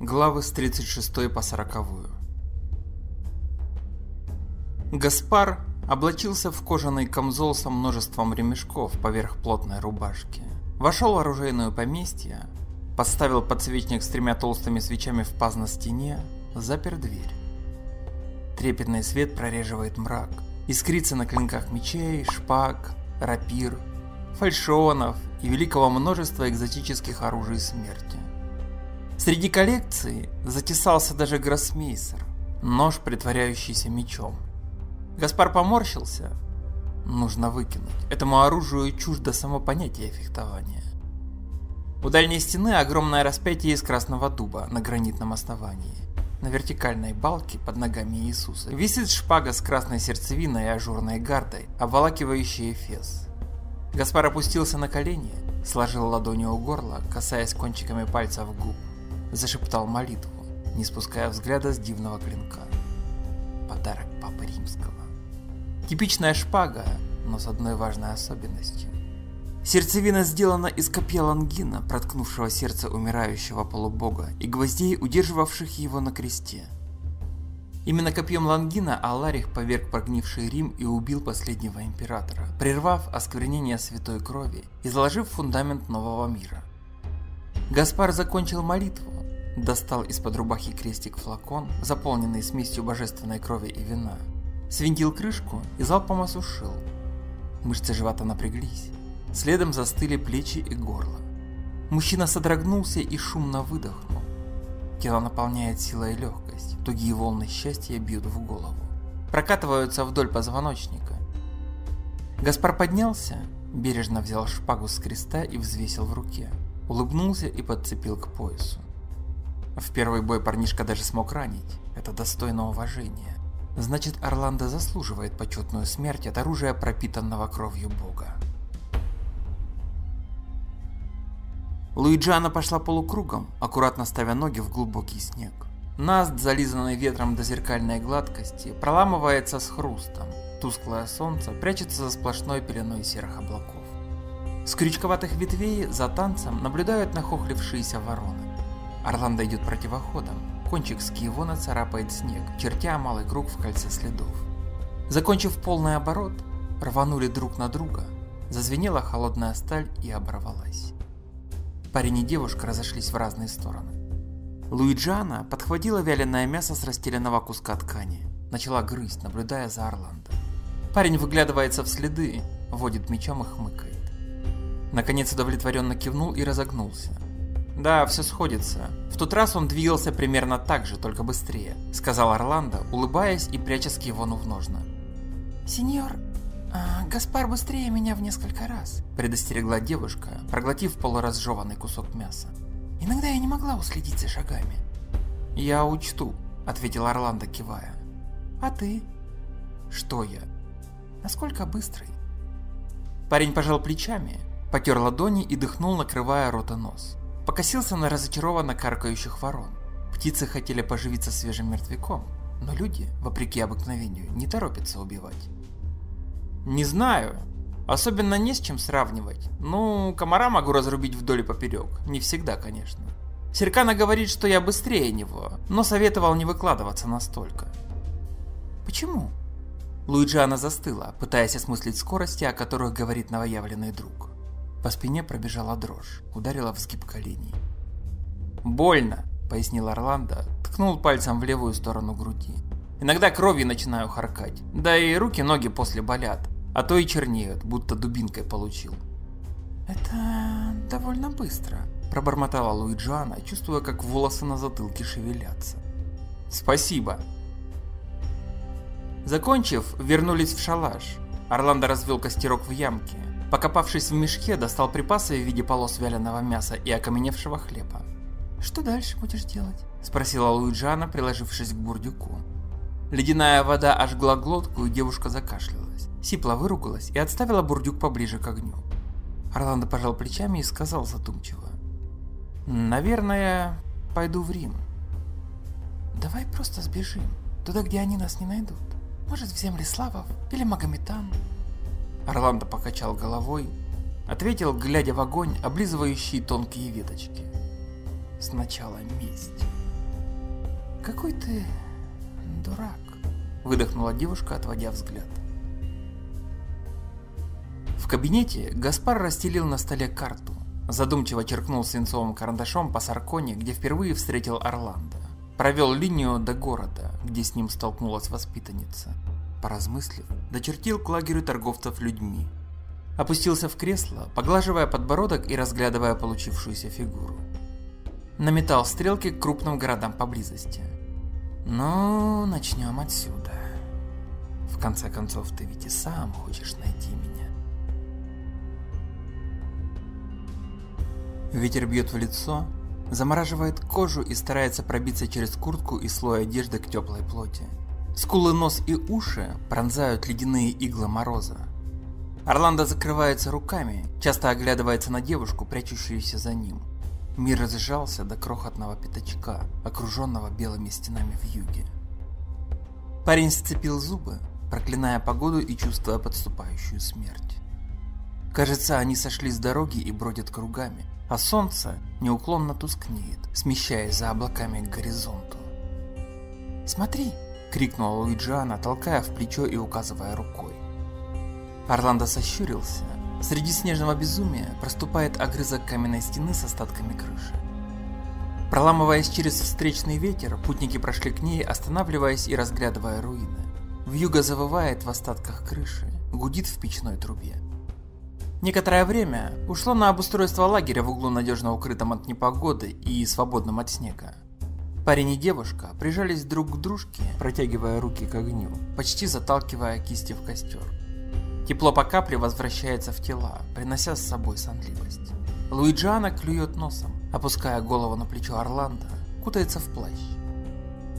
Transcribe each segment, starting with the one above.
Главы с 36 по 40. Гаспар облачился в кожаный камзол со множеством ремешков поверх плотной рубашки. Вошел в оружейное поместье, поставил подсвечник с тремя толстыми свечами в паз на стене, запер дверь. Трепетный свет прореживает мрак, искрится на клинках мечей, шпаг, рапир, фальшионов и великого множества экзотических оружий смерти. Среди коллекции затесался даже гроссмейсер, нож, притворяющийся мечом. Гаспар поморщился. Нужно выкинуть. Этому оружию чуждо само понятие фехтования. У дальней стены огромное распятие из красного дуба на гранитном основании. На вертикальной балке под ногами Иисуса висит шпага с красной сердцевиной и ажурной гардой, обволакивающая эфес. Гаспар опустился на колени, сложил ладони у горла, касаясь кончиками пальцев губ. Зашептал молитву, не спуская взгляда с дивного клинка. Подарок Папы Римского. Типичная шпага, но с одной важной особенностью. Сердцевина сделана из копья лангина, проткнувшего сердце умирающего полубога, и гвоздей, удерживавших его на кресте. Именно копьем Лангина Аларих поверг прогнивший Рим и убил последнего императора, прервав осквернение святой крови и заложив фундамент нового мира. Гаспар закончил молитву, достал из-под рубахи крестик флакон, заполненный смесью божественной крови и вина, свинтил крышку и залпом осушил. Мышцы живота напряглись. Следом застыли плечи и горло. Мужчина содрогнулся и шумно выдохнул. Тело наполняет сила и легкость, тугие волны счастья бьют в голову. Прокатываются вдоль позвоночника. Гаспар поднялся, бережно взял шпагу с креста и взвесил в руке. Улыбнулся и подцепил к поясу. В первый бой парнишка даже смог ранить. Это достойно уважения. Значит, Орландо заслуживает почетную смерть от оружия, пропитанного кровью бога. Луиджиана пошла полукругом, аккуратно ставя ноги в глубокий снег. Наст, зализанный ветром до зеркальной гладкости, проламывается с хрустом. Тусклое солнце прячется за сплошной пеленой серых облаков. С крючковатых ветвей за танцем наблюдают нахохлившиеся вороны. Орландо идет противоходом. Кончик скиевона царапает снег, чертя малый круг в кольце следов. Закончив полный оборот, рванули друг на друга. Зазвенела холодная сталь и оборвалась. Парень и девушка разошлись в разные стороны. Луиджана подхватила вяленое мясо с расстеленного куска ткани. Начала грызть, наблюдая за Орландо. Парень выглядывается в следы, водит мечом и хмыкает. Наконец удовлетворенно кивнул и разогнулся. Да, все сходится. В тот раз он двигался примерно так же, только быстрее, сказал Орландо, улыбаясь и пряча скивону в ножны. Сеньор, а, Гаспар быстрее меня в несколько раз, предостерегла девушка, проглотив полуразжеванный кусок мяса. Иногда я не могла уследить за шагами. Я учту, ответил Орландо, кивая. А ты? Что я? Насколько быстрый? Парень пожал плечами, потер ладони и дыхнул, накрывая рот и нос. Покосился на разочарованно каркающих ворон. Птицы хотели поживиться свежим мертвяком, но люди, вопреки обыкновению, не торопятся убивать. Не знаю. Особенно не с чем сравнивать. Ну, комара могу разрубить вдоль и поперек. Не всегда, конечно. Серкана говорит, что я быстрее него, но советовал не выкладываться настолько. Почему? Луиджиана застыла, пытаясь осмыслить скорости, о которых говорит новоявленный друг. По спине пробежала дрожь, ударила в сгиб коленей. «Больно», — пояснил Орландо, ткнул пальцем в левую сторону груди. Иногда кровью начинаю харкать, да и руки-ноги после болят, а то и чернеют, будто дубинкой получил. Это довольно быстро, пробормотала Луиджиана, чувствуя, как волосы на затылке шевелятся. Спасибо. Закончив, вернулись в шалаш. Орландо развел костерок в ямке. Покопавшись в мешке, достал припасы в виде полос вяленого мяса и окаменевшего хлеба. «Что дальше будешь делать?» – спросила Луиджиана, приложившись к бурдюку. Ледяная вода ожгла глотку, и девушка закашлялась. Сипла выругалась и отставила бурдюк поближе к огню. Орландо пожал плечами и сказал задумчиво. «Наверное, пойду в Рим». «Давай просто сбежим, туда, где они нас не найдут. Может, в земли Славов или Магометан». Орландо покачал головой, ответил, глядя в огонь, облизывающий тонкие веточки. «Сначала месть». Какой ты дурак, выдохнула девушка, отводя взгляд. В кабинете Гаспар расстелил на столе карту. Задумчиво черкнул свинцовым карандашом по Сарконе, где впервые встретил Орландо. Провел линию до города, где с ним столкнулась воспитанница. Поразмыслив, дочертил к лагерю торговцев людьми. Опустился в кресло, поглаживая подбородок и разглядывая получившуюся фигуру. Наметал стрелки к крупным городам поблизости. Ну, начнем отсюда. В конце концов, ты ведь и сам хочешь найти меня. Ветер бьет в лицо, замораживает кожу и старается пробиться через куртку и слой одежды к теплой плоти. Скулы, нос и уши пронзают ледяные иглы мороза. Орландо закрывается руками, часто оглядывается на девушку, прячущуюся за ним. Мир сжался до крохотного пятачка, окруженного белыми стенами в юге. Парень сцепил зубы, проклиная погоду и чувствуя подступающую смерть. Кажется, они сошли с дороги и бродят кругами, а солнце неуклонно тускнеет, смещаясь за облаками к горизонту. «Смотри!» — крикнула Луиджиана, толкая в плечо и указывая рукой. Орландо сощурился. Среди снежного безумия проступает огрызок каменной стены с остатками крыши. Проламываясь через встречный ветер, путники прошли к ней, останавливаясь и разглядывая руины. Вьюга завывает в остатках крыши, гудит в печной трубе. Некоторое время ушло на обустройство лагеря в углу надежно укрытом от непогоды и свободным от снега. Парень и девушка прижались друг к дружке, протягивая руки к огню, почти заталкивая кисти в костер. Тепло по капле возвращается в тела, принося с собой сонливость. Луиджиана клюет носом, опуская голову на плечо Орландо, кутается в плащ.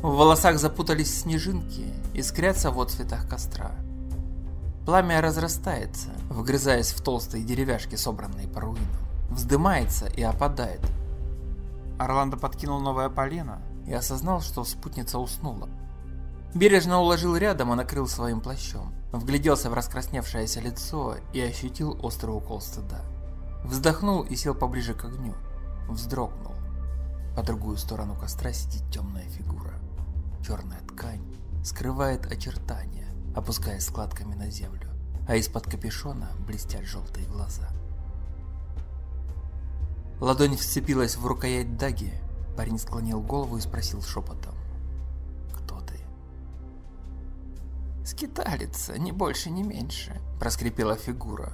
В волосах запутались снежинки, искрятся в отцветах костра. Пламя разрастается, вгрызаясь в толстые деревяшки, собранные по руинам. Вздымается и опадает. Орландо подкинул новое полено и осознал, что спутница уснула. Бережно уложил рядом и накрыл своим плащом. Вгляделся в раскрасневшееся лицо и ощутил острый укол стыда. Вздохнул и сел поближе к огню. Вздрогнул. По другую сторону костра сидит темная фигура. Черная ткань скрывает очертания, опускаясь складками на землю, а из-под капюшона блестят желтые глаза. Ладонь вцепилась в рукоять даги, парень склонил голову и спросил шепотом. «Кто ты?» «Скиталица, ни больше, ни меньше», – проскрипела фигура.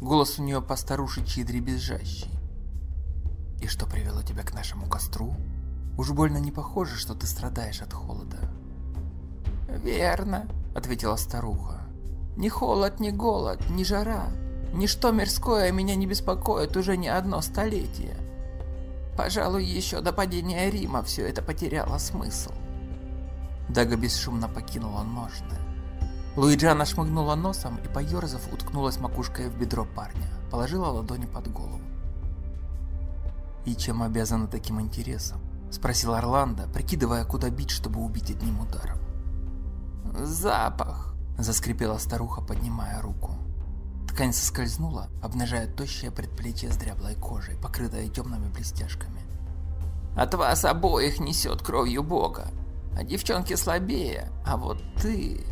Голос у нее постарушечий дребезжащий. «И что привело тебя к нашему костру? Уж больно не похоже, что ты страдаешь от холода». «Верно», — ответила старуха. «Ни холод, ни голод, ни жара, ничто мирское меня не беспокоит уже не одно столетие. Пожалуй, еще до падения Рима все это потеряло смысл». Дага бесшумно покинула ножны. Луиджана шмыгнула носом и, поерзав, уткнулась макушкой в бедро парня, положила ладони под голову. «И чем обязана таким интересом?» – спросил Орландо, прикидывая, куда бить, чтобы убить одним ударом. «Запах!» – заскрипела старуха, поднимая руку. Ткань соскользнула, обнажая тощее предплечье с дряблой кожей, покрытое темными блестяшками. «От вас обоих несет кровью Бога, а девчонки слабее, а вот ты...»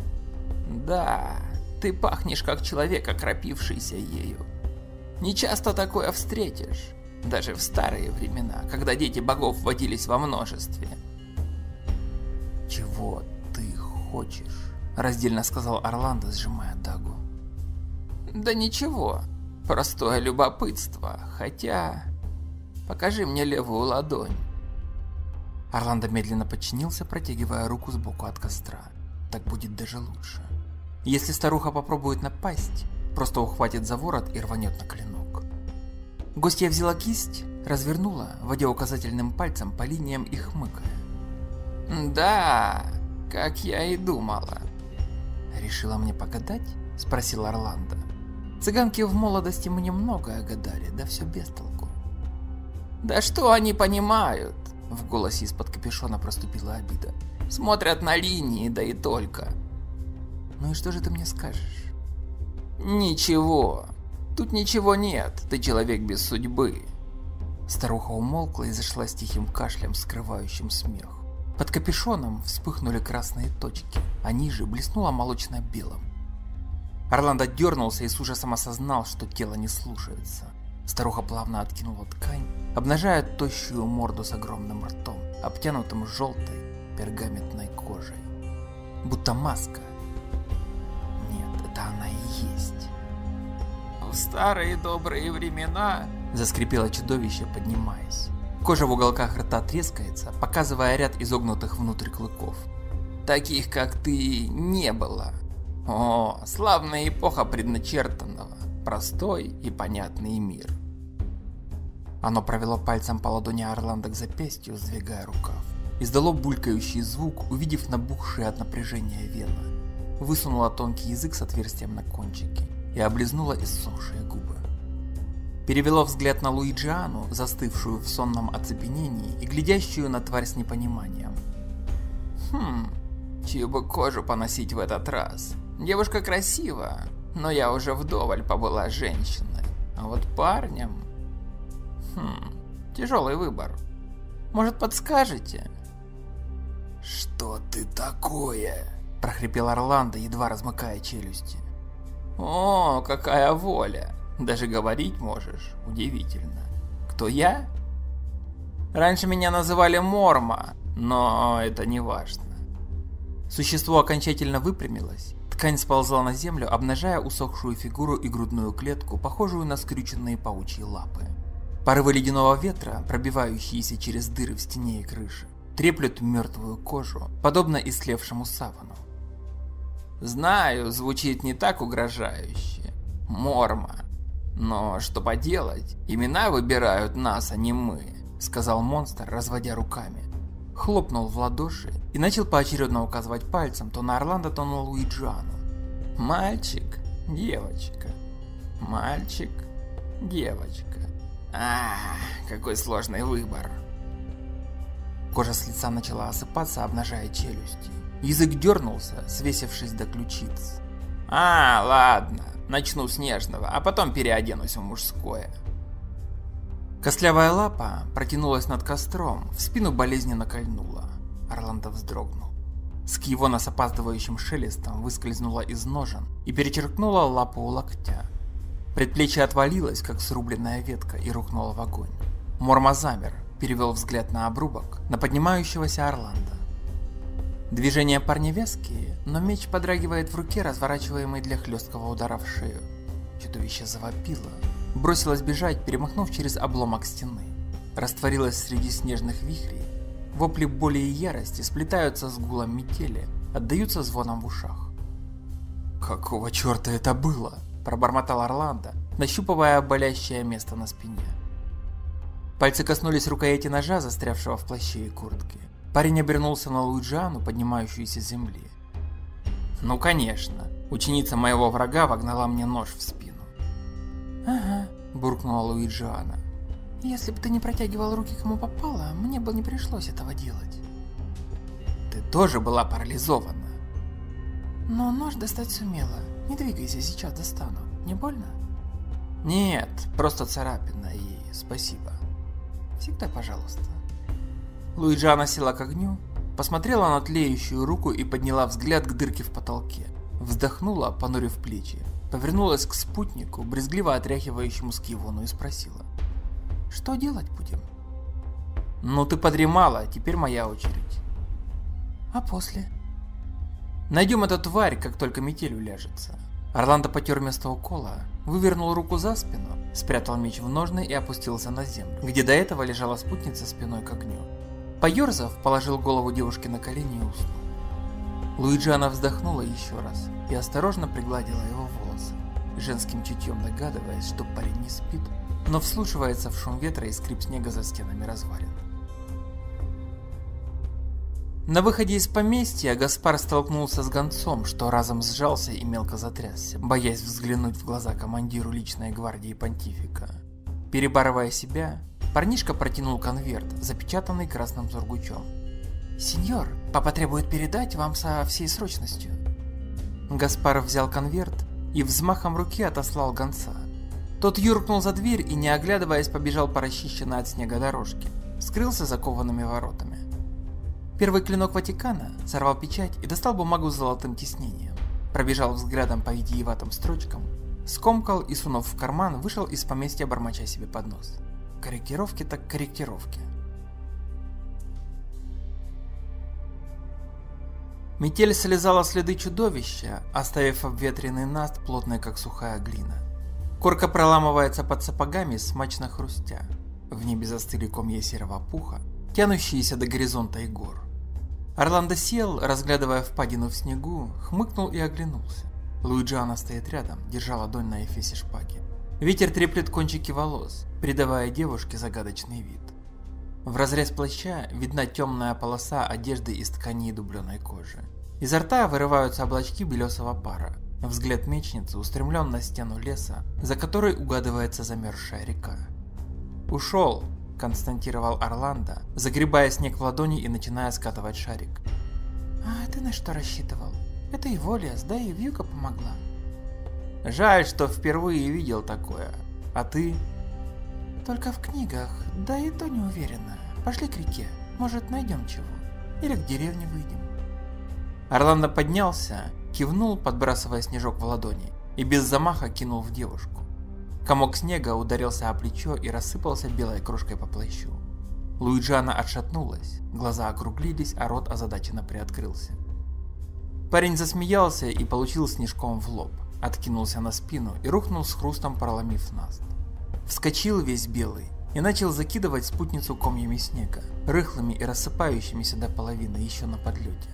Да, ты пахнешь как человек, окропившийся ею. Не часто такое встретишь, даже в старые времена, когда дети богов водились во множестве. Чего ты хочешь? Раздельно сказал Орландо, сжимая дагу. Да ничего, простое любопытство, хотя... Покажи мне левую ладонь. Орландо медленно подчинился, протягивая руку сбоку от костра. Так будет даже лучше. Если старуха попробует напасть, просто ухватит за ворот и рванет на клинок. Гостья взяла кисть, развернула, водя указательным пальцем по линиям и хмыкая. «Да, как я и думала». «Решила мне погадать?» – спросил Орландо. «Цыганки в молодости мне многое гадали, да все без толку». «Да что они понимают?» – в голосе из-под капюшона проступила обида. «Смотрят на линии, да и только». Ну и что же ты мне скажешь? Ничего. Тут ничего нет, ты человек без судьбы. Старуха умолкла и зашла с тихим кашлем, скрывающим смех. Под капюшоном вспыхнули красные точки, а ниже блеснуло молочно-белым. Орландо дернулся и с ужасом осознал, что тело не слушается. Старуха плавно откинула ткань, обнажая тощую морду с огромным ртом, обтянутым желтой пергаментной кожей. Будто маска. Нет, это она и есть. В старые добрые времена, заскрипело чудовище, поднимаясь. Кожа в уголках рта трескается, показывая ряд изогнутых внутрь клыков. Таких, как ты, не было. О, славная эпоха предначертанного, простой и понятный мир. Оно провело пальцем по ладони Орландо к запястью, сдвигая рукав. Издало булькающий звук, увидев набухшие от напряжения вены. Высунуло тонкий язык с отверстием на кончике и облизнула иссохшие губы. Перевело взгляд на Луиджиану, застывшую в сонном оцепенении и глядящую на тварь с непониманием. Хм, чью бы кожу поносить в этот раз? Девушка красива, но я уже вдоволь побыла женщиной. А вот парнем... Хм, тяжелый выбор. Может, подскажете? «Что ты такое?» – прохрипел Орландо, едва размыкая челюсти. «О, какая воля! Даже говорить можешь, удивительно. Кто я?» «Раньше меня называли Морма, но это не важно». Существо окончательно выпрямилось Ткань сползла на землю, обнажая усохшую фигуру и грудную клетку, похожую на скрюченные паучьи лапы. Порывы ледяного ветра, пробивающиеся через дыры в стене и крыше, треплют мертвую кожу, подобно истлевшему савану. Знаю, звучит не так угрожающе. Морма. Но что поделать, имена выбирают нас, а не мы, сказал монстр, разводя руками хлопнул в ладоши и начал поочередно указывать пальцем то на Орландо, то на Луиджану. Мальчик, девочка, мальчик, девочка. А, какой сложный выбор. Кожа с лица начала осыпаться, обнажая челюсти. Язык дернулся, свесившись до ключиц. А, ладно, начну с нежного, а потом переоденусь в мужское. Костлявая лапа протянулась над костром, в спину болезненно кольнула. Орландо вздрогнул. Скивона с опаздывающим шелестом выскользнула из ножен и перечеркнула лапу у локтя. Предплечье отвалилось, как срубленная ветка, и рухнуло в огонь. Морма замер, перевел взгляд на обрубок, на поднимающегося Орландо. Движения парня вязкие, но меч подрагивает в руке, разворачиваемый для хлесткого удара в шею. Чудовище завопило, бросилась бежать, перемахнув через обломок стены. Растворилась среди снежных вихрей. Вопли боли и ярости сплетаются с гулом метели, отдаются звоном в ушах. «Какого черта это было?» – пробормотал Орландо, нащупывая болящее место на спине. Пальцы коснулись рукояти ножа, застрявшего в плаще и куртке. Парень обернулся на Луиджану, поднимающуюся с земли. «Ну конечно, ученица моего врага вогнала мне нож в спину. «Ага», – буркнула Луиджиана. «Если бы ты не протягивал руки кому попало, мне бы не пришлось этого делать». «Ты тоже была парализована». «Но нож достать сумела. Не двигайся, сейчас достану. Не больно?» «Нет, просто царапина и спасибо». «Всегда пожалуйста». Луиджиана села к огню, посмотрела на тлеющую руку и подняла взгляд к дырке в потолке. Вздохнула, понурив плечи повернулась к спутнику, брезгливо отряхивающему скивону, и спросила. «Что делать будем?» «Ну ты подремала, теперь моя очередь». «А после?» «Найдем эту тварь, как только метель уляжется». Орландо потер место укола, вывернул руку за спину, спрятал меч в ножны и опустился на землю, где до этого лежала спутница спиной к огню. Поерзав, положил голову девушки на колени и уснул. Луиджиана вздохнула еще раз и осторожно пригладила его волосы, женским чутьем догадываясь, что парень не спит, но вслушивается в шум ветра и скрип снега за стенами развалин. На выходе из поместья Гаспар столкнулся с гонцом, что разом сжался и мелко затрясся, боясь взглянуть в глаза командиру личной гвардии понтифика. Перебарывая себя, парнишка протянул конверт, запечатанный красным сургучом. «Сеньор, папа требует передать вам со всей срочностью». Гаспаров взял конверт и взмахом руки отослал гонца. Тот юркнул за дверь и, не оглядываясь, побежал по расчищенной от снега дорожке. Скрылся за коваными воротами. Первый клинок Ватикана сорвал печать и достал бумагу с золотым тиснением. Пробежал взглядом по витиеватым строчкам, скомкал и, сунув в карман, вышел из поместья, бормоча себе под нос. Корректировки так корректировки. Метель слезала следы чудовища, оставив обветренный наст плотной, как сухая глина. Корка проламывается под сапогами, смачно хрустя. В небе застыли комья серого пуха, тянущиеся до горизонта и гор. Орландо сел, разглядывая впадину в снегу, хмыкнул и оглянулся. Луиджиана стоит рядом, держа ладонь на эфесе шпаги. Ветер треплет кончики волос, придавая девушке загадочный вид. В разрез плаща видна темная полоса одежды из ткани и дубленой кожи. Изо рта вырываются облачки белесого пара. Взгляд мечницы устремлен на стену леса, за которой угадывается замерзшая река. «Ушел!» – констатировал Орландо, загребая снег в ладони и начиная скатывать шарик. «А ты на что рассчитывал? Это его лес, да и вьюга помогла». «Жаль, что впервые видел такое. А ты?» «Только в книгах, да и то не уверена. Пошли к реке, может найдем чего. Или к деревне выйдем». Орландо поднялся, кивнул, подбрасывая снежок в ладони, и без замаха кинул в девушку. Комок снега ударился о плечо и рассыпался белой крошкой по плащу. Луиджана отшатнулась, глаза округлились, а рот озадаченно приоткрылся. Парень засмеялся и получил снежком в лоб, откинулся на спину и рухнул с хрустом, проломив наст. Вскочил весь белый и начал закидывать спутницу комьями снега, рыхлыми и рассыпающимися до половины еще на подлете.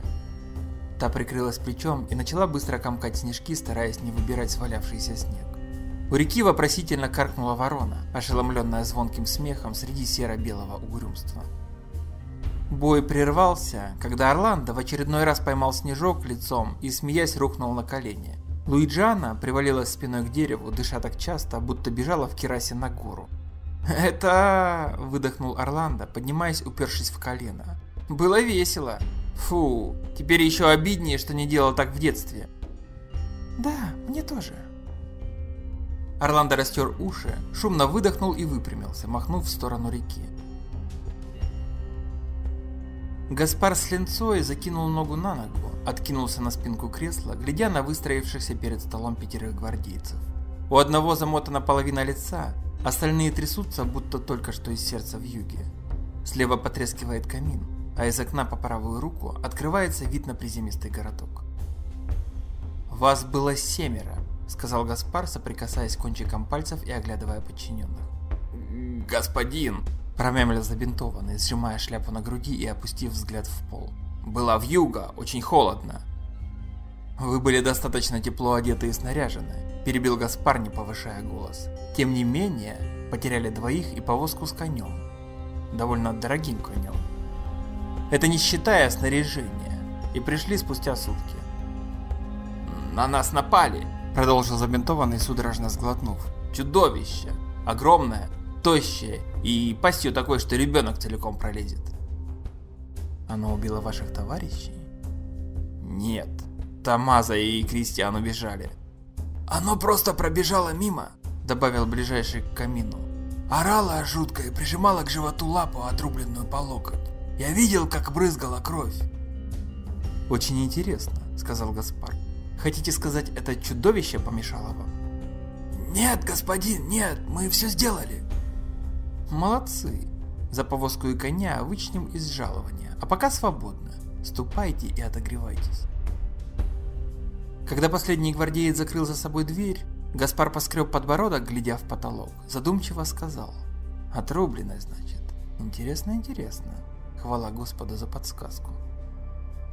Та прикрылась плечом и начала быстро комкать снежки, стараясь не выбирать свалявшийся снег. У реки вопросительно каркнула ворона, ошеломленная звонким смехом среди серо-белого угрюмства. Бой прервался, когда Орландо в очередной раз поймал снежок лицом и, смеясь, рухнул на колени. Луиджана привалилась спиной к дереву, дыша так часто, будто бежала в керасе на гору. «Это...» – выдохнул Орландо, поднимаясь, упершись в колено. «Было весело. Фу, теперь еще обиднее, что не делал так в детстве». «Да, мне тоже», Орландо растер уши, шумно выдохнул и выпрямился, махнув в сторону реки. Гаспар с линцой закинул ногу на ногу, откинулся на спинку кресла, глядя на выстроившихся перед столом пятерых гвардейцев. У одного замотана половина лица, остальные трясутся, будто только что из сердца в юге. Слева потрескивает камин, а из окна по правую руку открывается вид на приземистый городок. Вас было семеро, сказал Гаспар, соприкасаясь кончиком пальцев и оглядывая подчиненных. «Господин!» – промямлил забинтованный, сжимая шляпу на груди и опустив взгляд в пол. «Была вьюга, очень холодно». «Вы были достаточно тепло одеты и снаряжены», – перебил Гаспар, не повышая голос. «Тем не менее, потеряли двоих и повозку с конем. Довольно дорогим конем. Это не считая снаряжения. И пришли спустя сутки. «На нас напали!» Продолжил забинтованный, судорожно сглотнув. Чудовище! Огромное, тощее и пастью такой, что ребенок целиком пролезет. Оно убило ваших товарищей? Нет. Тамаза и Кристиан убежали. Оно просто пробежало мимо, добавил ближайший к камину. Орала жутко и прижимала к животу лапу, отрубленную по локоть. Я видел, как брызгала кровь. Очень интересно, сказал Гаспар. Хотите сказать, это чудовище помешало вам? Нет, господин, нет, мы все сделали. Молодцы. За повозку и коня вычнем из жалования, а пока свободно. Ступайте и отогревайтесь. Когда последний гвардеец закрыл за собой дверь, Гаспар поскреб подбородок, глядя в потолок, задумчиво сказал. Отрубленное, значит. Интересно, интересно. Хвала Господу за подсказку.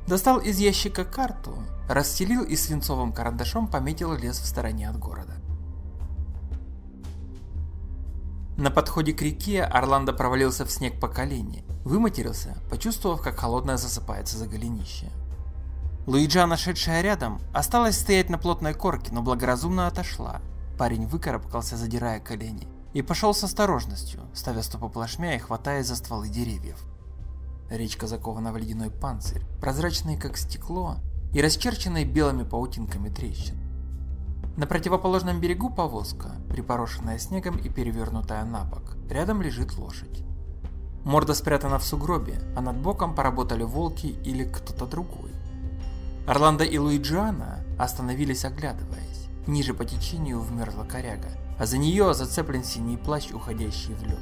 Достал из ящика карту, расстелил и свинцовым карандашом пометил лес в стороне от города. На подходе к реке Орландо провалился в снег по колени, выматерился, почувствовав, как холодное засыпается за голенище. Луиджа, нашедшая рядом, осталась стоять на плотной корке, но благоразумно отошла. Парень выкарабкался, задирая колени, и пошел с осторожностью, ставя стопы плашмя и хватаясь за стволы деревьев. Речка закована в ледяной панцирь, прозрачный как стекло и расчерченный белыми паутинками трещин. На противоположном берегу повозка, припорошенная снегом и перевернутая на бок. Рядом лежит лошадь. Морда спрятана в сугробе, а над боком поработали волки или кто-то другой. Орландо и Луиджиана остановились оглядываясь. Ниже по течению вмерзла коряга, а за нее зацеплен синий плащ, уходящий в лед.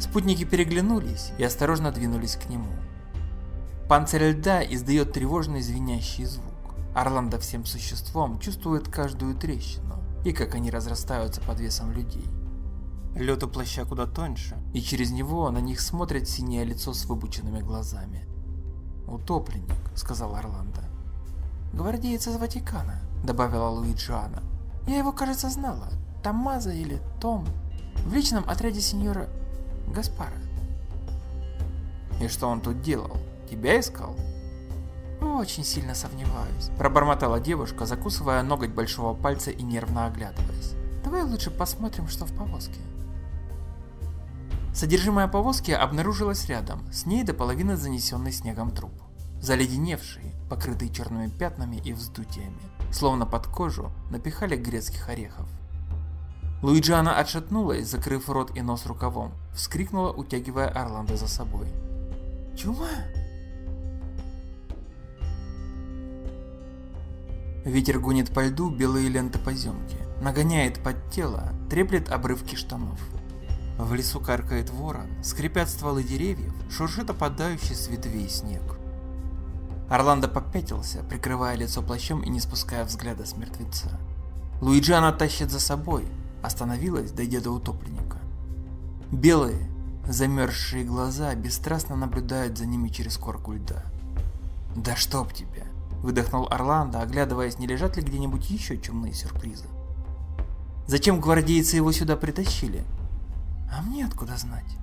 Спутники переглянулись и осторожно двинулись к нему. Панцирь льда издает тревожный звенящий звук. Орландо всем существом чувствует каждую трещину и как они разрастаются под весом людей. Лед у плаща куда тоньше, и через него на них смотрит синее лицо с выпученными глазами. «Утопленник», — сказал Орландо. «Гвардеец из Ватикана», — добавила Луиджиана. «Я его, кажется, знала. Тамаза или Том. В личном отряде сеньора Гаспара». «И что он тут делал? Тебя искал?» «Очень сильно сомневаюсь», – пробормотала девушка, закусывая ноготь большого пальца и нервно оглядываясь. «Давай лучше посмотрим, что в повозке». Содержимое повозки обнаружилось рядом, с ней до половины занесенный снегом труп. Заледеневший, покрытый черными пятнами и вздутиями, словно под кожу напихали грецких орехов. Луиджиана отшатнулась, закрыв рот и нос рукавом, вскрикнула, утягивая Орландо за собой. «Чума!» Ветер гонит по льду белые ленты поземки, нагоняет под тело, треплет обрывки штанов. В лесу каркает ворон, скрипят стволы деревьев, шуршит опадающий с ветвей снег. Орландо попятился, прикрывая лицо плащом и не спуская взгляда с мертвеца. Луиджиана тащит за собой, остановилась, дойдя до утопленника. Белые, замерзшие глаза бесстрастно наблюдают за ними через корку льда. «Да чтоб тебя!» – выдохнул Орландо, оглядываясь, не лежат ли где-нибудь еще чумные сюрпризы. «Зачем гвардейцы его сюда притащили?» А мне откуда знать?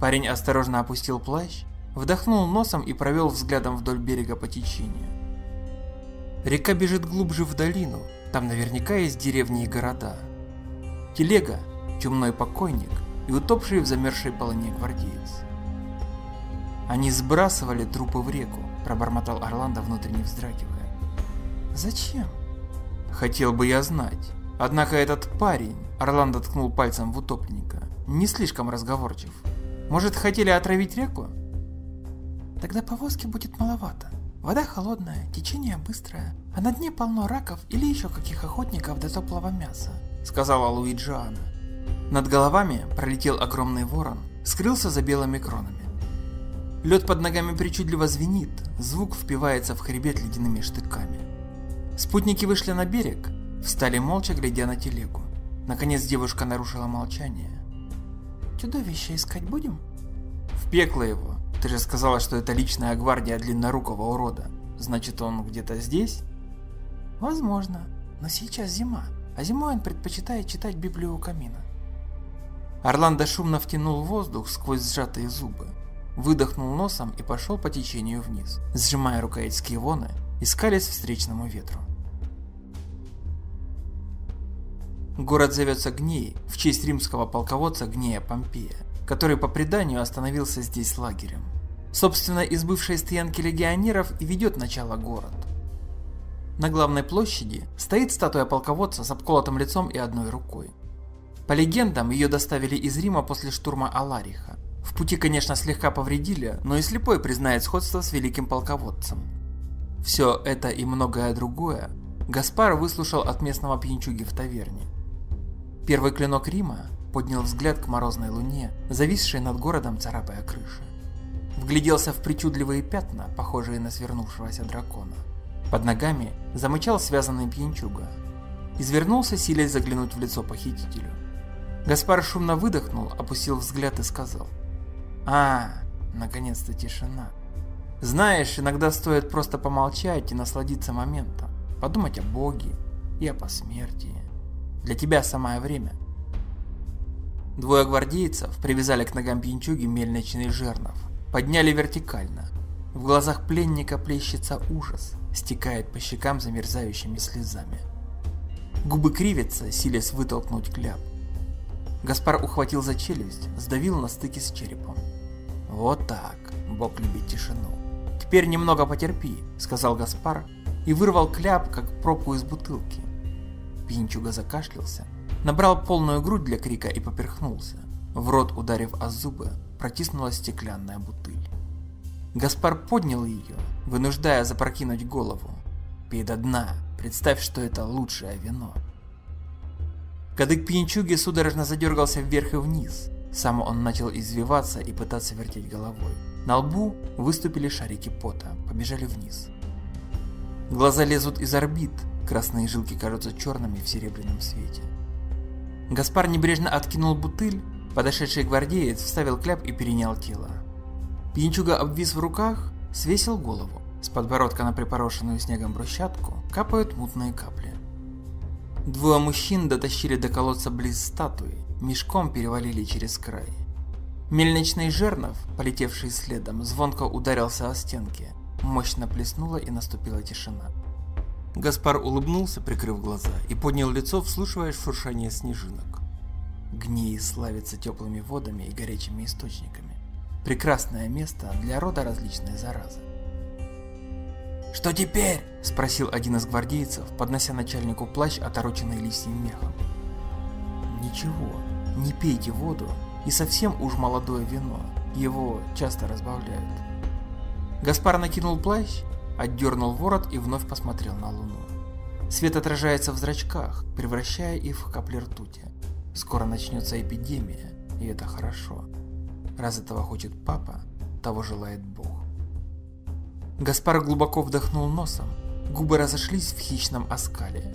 Парень осторожно опустил плащ, вдохнул носом и провел взглядом вдоль берега по течению. Река бежит глубже в долину, там наверняка есть деревни и города. Телега, чумной покойник и утопший в замерзшей полоне гвардеец. Они сбрасывали трупы в реку, пробормотал Орландо, внутренне вздрагивая. Зачем? Хотел бы я знать. Однако этот парень, Орландо ткнул пальцем в утопленника, не слишком разговорчив. Может, хотели отравить реку? Тогда повозки будет маловато. Вода холодная, течение быстрое, а на дне полно раков или еще каких охотников до теплого мяса, сказала Луиджиана. Над головами пролетел огромный ворон, скрылся за белыми кронами. Лед под ногами причудливо звенит, звук впивается в хребет ледяными штыками. Спутники вышли на берег, Встали молча, глядя на телегу. Наконец девушка нарушила молчание. «Чудовище искать будем?» «В пекло его. Ты же сказала, что это личная гвардия длиннорукого урода. Значит, он где-то здесь?» «Возможно. Но сейчас зима, а зимой он предпочитает читать Библию у камина». Орландо шумно втянул воздух сквозь сжатые зубы, выдохнул носом и пошел по течению вниз, сжимая рукоять скивоны, искались встречному ветру. Город зовется Гней в честь римского полководца Гнея Помпея, который по преданию остановился здесь лагерем. Собственно, из бывшей стоянки легионеров и ведет начало город. На главной площади стоит статуя полководца с обколотым лицом и одной рукой. По легендам, ее доставили из Рима после штурма Алариха. В пути, конечно, слегка повредили, но и слепой признает сходство с великим полководцем. Все это и многое другое Гаспар выслушал от местного пьянчуги в таверне. Первый клинок Рима поднял взгляд к морозной луне, зависшей над городом царапая крыши. Вгляделся в причудливые пятна, похожие на свернувшегося дракона. Под ногами замычал связанный пьянчуга. Извернулся, силясь заглянуть в лицо похитителю. Гаспар шумно выдохнул, опустил взгляд и сказал. «А, наконец-то тишина. Знаешь, иногда стоит просто помолчать и насладиться моментом, подумать о Боге и о посмертии. Для тебя самое время. Двое гвардейцев привязали к ногам пьянчуги мельничный жернов. Подняли вертикально. В глазах пленника плещется ужас, стекает по щекам замерзающими слезами. Губы кривятся, силясь вытолкнуть кляп. Гаспар ухватил за челюсть, сдавил на стыке с черепом. «Вот так, Бог любит тишину. Теперь немного потерпи», — сказал Гаспар и вырвал кляп, как пробку из бутылки. Пинчуга закашлялся, набрал полную грудь для крика и поперхнулся. В рот ударив о зубы, протиснулась стеклянная бутыль. Гаспар поднял ее, вынуждая запрокинуть голову. Пей до дна, представь, что это лучшее вино. Кадык пьянчуги судорожно задергался вверх и вниз. Сам он начал извиваться и пытаться вертеть головой. На лбу выступили шарики пота, побежали вниз. Глаза лезут из орбит, красные жилки кажутся черными в серебряном свете. Гаспар небрежно откинул бутыль, подошедший гвардеец вставил кляп и перенял тело. Пьянчуга обвис в руках, свесил голову. С подбородка на припорошенную снегом брусчатку капают мутные капли. Двое мужчин дотащили до колодца близ статуи, мешком перевалили через край. Мельничный жернов, полетевший следом, звонко ударился о стенки. Мощно плеснула и наступила тишина. Гаспар улыбнулся, прикрыв глаза, и поднял лицо, вслушиваясь шуршание снежинок. Гнии славится теплыми водами и горячими источниками. Прекрасное место для рода различной заразы. «Что теперь?» – спросил один из гвардейцев, поднося начальнику плащ, отороченный лисьим мехом. «Ничего, не пейте воду и совсем уж молодое вино, его часто разбавляют». Гаспар накинул плащ, отдернул ворот и вновь посмотрел на луну. Свет отражается в зрачках, превращая их в капли ртути. Скоро начнется эпидемия, и это хорошо. Раз этого хочет папа, того желает Бог. Гаспар глубоко вдохнул носом, губы разошлись в хищном оскале.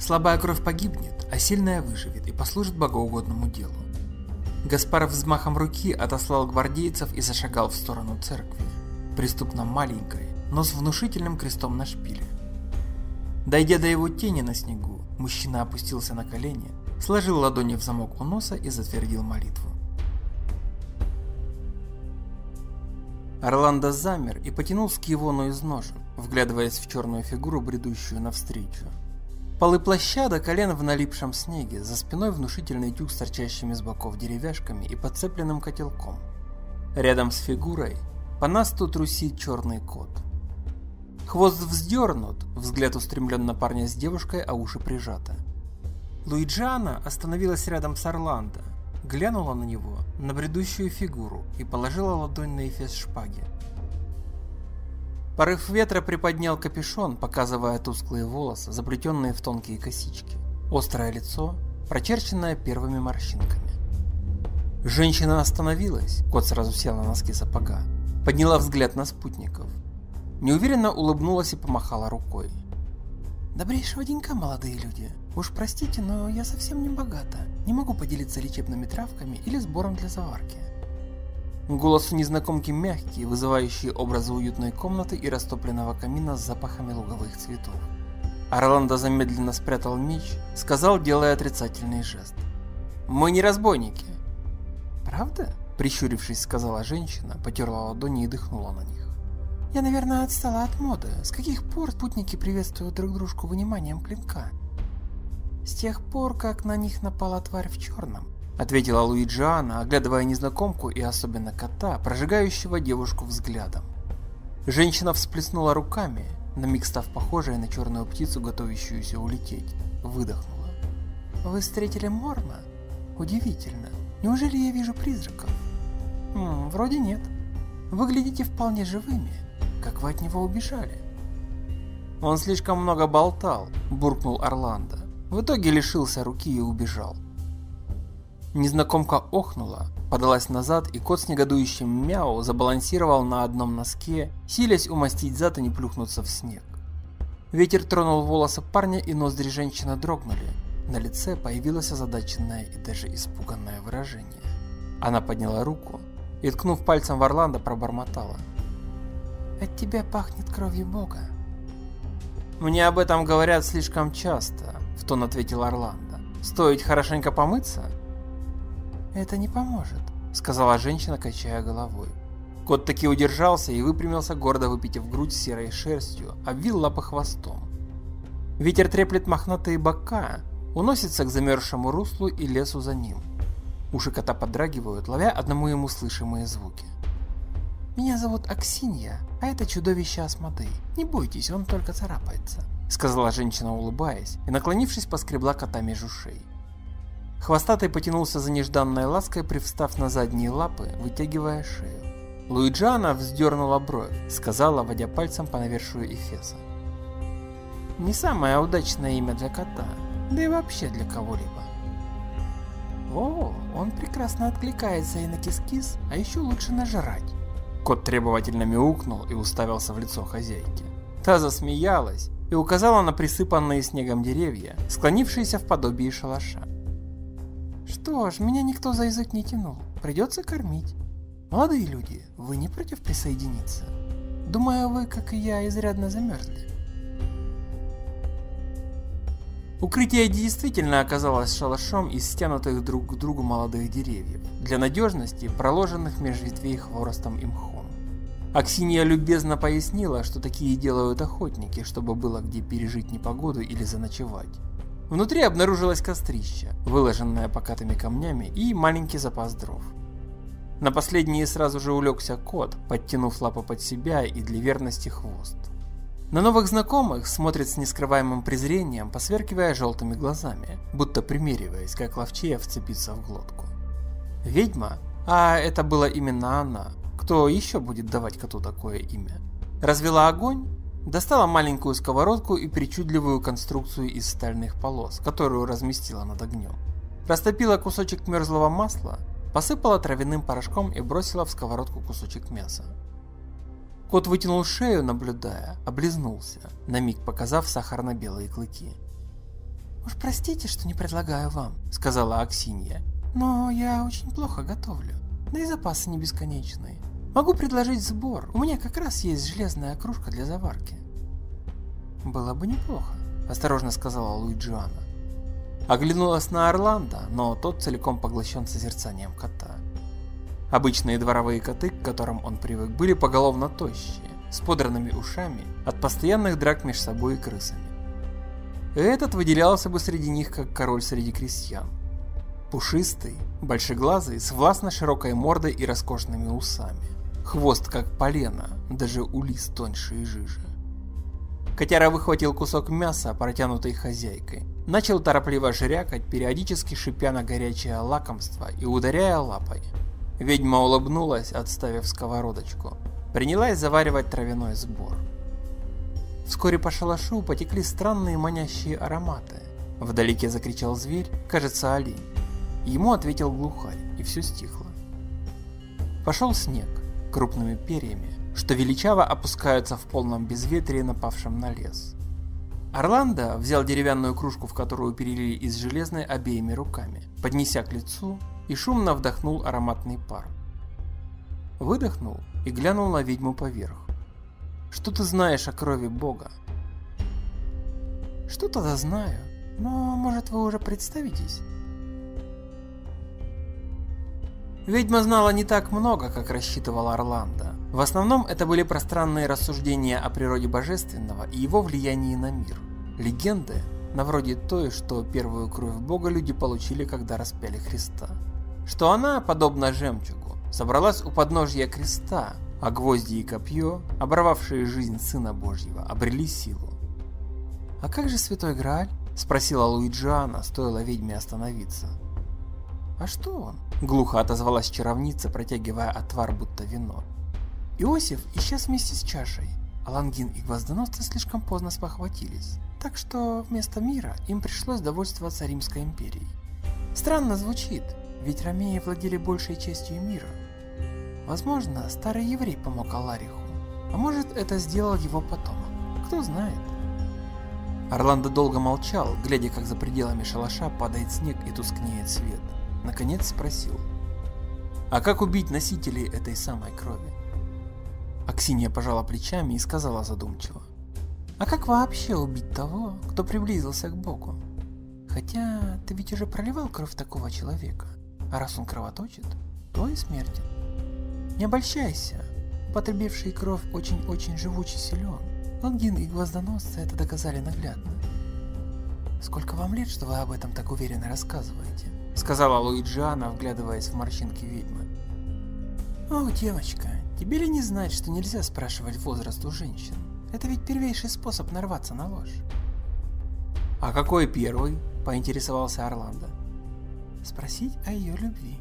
Слабая кровь погибнет, а сильная выживет и послужит богоугодному делу. Гаспар взмахом руки отослал гвардейцев и зашагал в сторону церкви, преступно маленькой, но с внушительным крестом на шпиле. Дойдя до его тени на снегу, мужчина опустился на колени, сложил ладони в замок у носа и затвердил молитву. Орландо замер и потянул скивону из ножен, вглядываясь в черную фигуру, бредущую навстречу. Полы плаща до колен в налипшем снеге, за спиной внушительный тюк с торчащими с боков деревяшками и подцепленным котелком. Рядом с фигурой по насту трусит черный кот. Хвост вздернут, взгляд устремлен на парня с девушкой, а уши прижаты. Луиджана остановилась рядом с Орландо, глянула на него, на бредущую фигуру и положила ладонь на эфес шпаги. Порыв ветра приподнял капюшон, показывая тусклые волосы, заплетенные в тонкие косички, острое лицо, прочерченное первыми морщинками. Женщина остановилась, кот сразу сел на носки сапога, подняла взгляд на спутников. Неуверенно улыбнулась и помахала рукой. Добрейшего денька, молодые люди. Уж простите, но я совсем не богата. Не могу поделиться лечебными травками или сбором для заварки. Голос у незнакомки мягкий, вызывающий образы уютной комнаты и растопленного камина с запахами луговых цветов. Орландо замедленно спрятал меч, сказал, делая отрицательный жест. «Мы не разбойники». «Правда?» – прищурившись, сказала женщина, потерла ладони и дыхнула на них. Я, наверное, отстала от моды. С каких пор спутники приветствуют друг дружку выниманием клинка? С тех пор, как на них напала тварь в черном, ответила Луиджиана, оглядывая незнакомку и особенно кота, прожигающего девушку взглядом. Женщина всплеснула руками, на миг став похожей на черную птицу, готовящуюся улететь. Выдохнула. «Вы встретили Морма? Удивительно. Неужели я вижу призраков?» М «Вроде нет. Выглядите вполне живыми. Как вы от него убежали? Он слишком много болтал, буркнул Орландо. В итоге лишился руки и убежал. Незнакомка охнула, подалась назад, и кот с негодующим мяу забалансировал на одном носке, силясь умастить зад и не плюхнуться в снег. Ветер тронул волосы парня, и ноздри женщины дрогнули. На лице появилось озадаченное и даже испуганное выражение. Она подняла руку и, ткнув пальцем в Орландо, пробормотала. От тебя пахнет кровью Бога. Мне об этом говорят слишком часто, в тон ответил Орландо. Стоит хорошенько помыться? Это не поможет, сказала женщина, качая головой. Кот таки удержался и выпрямился, гордо выпитив грудь серой шерстью, обвил лапы хвостом. Ветер треплет мохнатые бока, уносится к замерзшему руслу и лесу за ним. Уши кота подрагивают, ловя одному ему слышимые звуки. «Меня зовут Аксинья, а это чудовище Асмодей. Не бойтесь, он только царапается», — сказала женщина, улыбаясь, и, наклонившись, поскребла кота меж ушей. Хвостатый потянулся за нежданной лаской, привстав на задние лапы, вытягивая шею. Луиджана вздернула бровь, сказала, водя пальцем по навершию Эфеса. Не самое удачное имя для кота, да и вообще для кого-либо. О, он прекрасно откликается и на кис-кис, а еще лучше нажрать. Кот требовательно мяукнул и уставился в лицо хозяйки. Та засмеялась и указала на присыпанные снегом деревья, склонившиеся в подобии шалаша. Что ж, меня никто за язык не тянул, придется кормить. Молодые люди, вы не против присоединиться? Думаю, вы, как и я, изрядно замерзли. Укрытие действительно оказалось шалашом из стянутых друг к другу молодых деревьев, для надежности проложенных меж ветвей хворостом и мхом. Аксинья любезно пояснила, что такие делают охотники, чтобы было где пережить непогоду или заночевать. Внутри обнаружилось кострище, выложенное покатыми камнями и маленький запас дров. На последние сразу же улегся кот, подтянув лапу под себя и для верности хвост. На новых знакомых смотрит с нескрываемым презрением, посверкивая желтыми глазами, будто примериваясь, как ловчее вцепиться в глотку. Ведьма, а это была именно она, кто еще будет давать коту такое имя, развела огонь, достала маленькую сковородку и причудливую конструкцию из стальных полос, которую разместила над огнем. Растопила кусочек мерзлого масла, посыпала травяным порошком и бросила в сковородку кусочек мяса. Кот вытянул шею, наблюдая, облизнулся, на миг показав сахарно-белые клыки. «Уж простите, что не предлагаю вам», — сказала Аксинья, — «но я очень плохо готовлю, да и запасы не бесконечные. Могу предложить сбор, у меня как раз есть железная кружка для заварки». «Было бы неплохо», — осторожно сказала Луиджиана. Оглянулась на Орландо, но тот целиком поглощен созерцанием кота. Обычные дворовые коты, к которым он привык, были поголовно тощие, с подранными ушами от постоянных драк между собой и крысами. Этот выделялся бы среди них как король среди крестьян. Пушистый, большеглазый, с властно широкой мордой и роскошными усами. Хвост как полено, даже улис тоньше и жиже. Котяра выхватил кусок мяса, протянутый хозяйкой. Начал торопливо жрякать, периодически шипя на горячее лакомство и ударяя лапой. Ведьма улыбнулась, отставив сковородочку. Принялась заваривать травяной сбор. Вскоре по шалашу потекли странные манящие ароматы. Вдалеке закричал зверь, кажется, олень. Ему ответил глухарь, и все стихло. Пошел снег, крупными перьями, что величаво опускаются в полном безветрии, напавшем на лес. Орландо взял деревянную кружку, в которую перелили из железной обеими руками, поднеся к лицу, и шумно вдохнул ароматный пар. Выдохнул и глянул на ведьму поверх. «Что ты знаешь о крови Бога?» «Что-то да знаю, но, может, вы уже представитесь?» Ведьма знала не так много, как рассчитывал Орландо. В основном это были пространные рассуждения о природе Божественного и его влиянии на мир. Легенды, на вроде той, что первую кровь Бога люди получили, когда распяли Христа что она, подобно жемчугу, собралась у подножья креста, а гвозди и копье, оборвавшие жизнь Сына Божьего, обрели силу. «А как же Святой Грааль?» – спросила Луиджиана, стоило ведьме остановиться. «А что он?» – глухо отозвалась чаровница, протягивая отвар, будто вино. Иосиф исчез вместе с чашей, а Лангин и Гвоздоносцы слишком поздно спохватились, так что вместо мира им пришлось довольствоваться Римской империей. Странно звучит, ведь ромеи владели большей частью мира. Возможно, старый еврей помог Алариху, а может это сделал его потомок, кто знает. Орландо долго молчал, глядя, как за пределами шалаша падает снег и тускнеет свет. Наконец спросил. «А как убить носителей этой самой крови?» Аксинья пожала плечами и сказала задумчиво. «А как вообще убить того, кто приблизился к Богу? Хотя ты ведь уже проливал кровь такого человека. А раз он кровоточит, то и смертен. Не обольщайся. Потребивший кровь очень-очень живучий силен. Лонгин и гвоздоносцы это доказали наглядно. «Сколько вам лет, что вы об этом так уверенно рассказываете?» Сказала Луиджиана, вглядываясь в морщинки ведьмы. «О, девочка, тебе ли не знать, что нельзя спрашивать возраст у женщин? Это ведь первейший способ нарваться на ложь». «А какой первый?» – поинтересовался Орландо. Спросить о ее любви.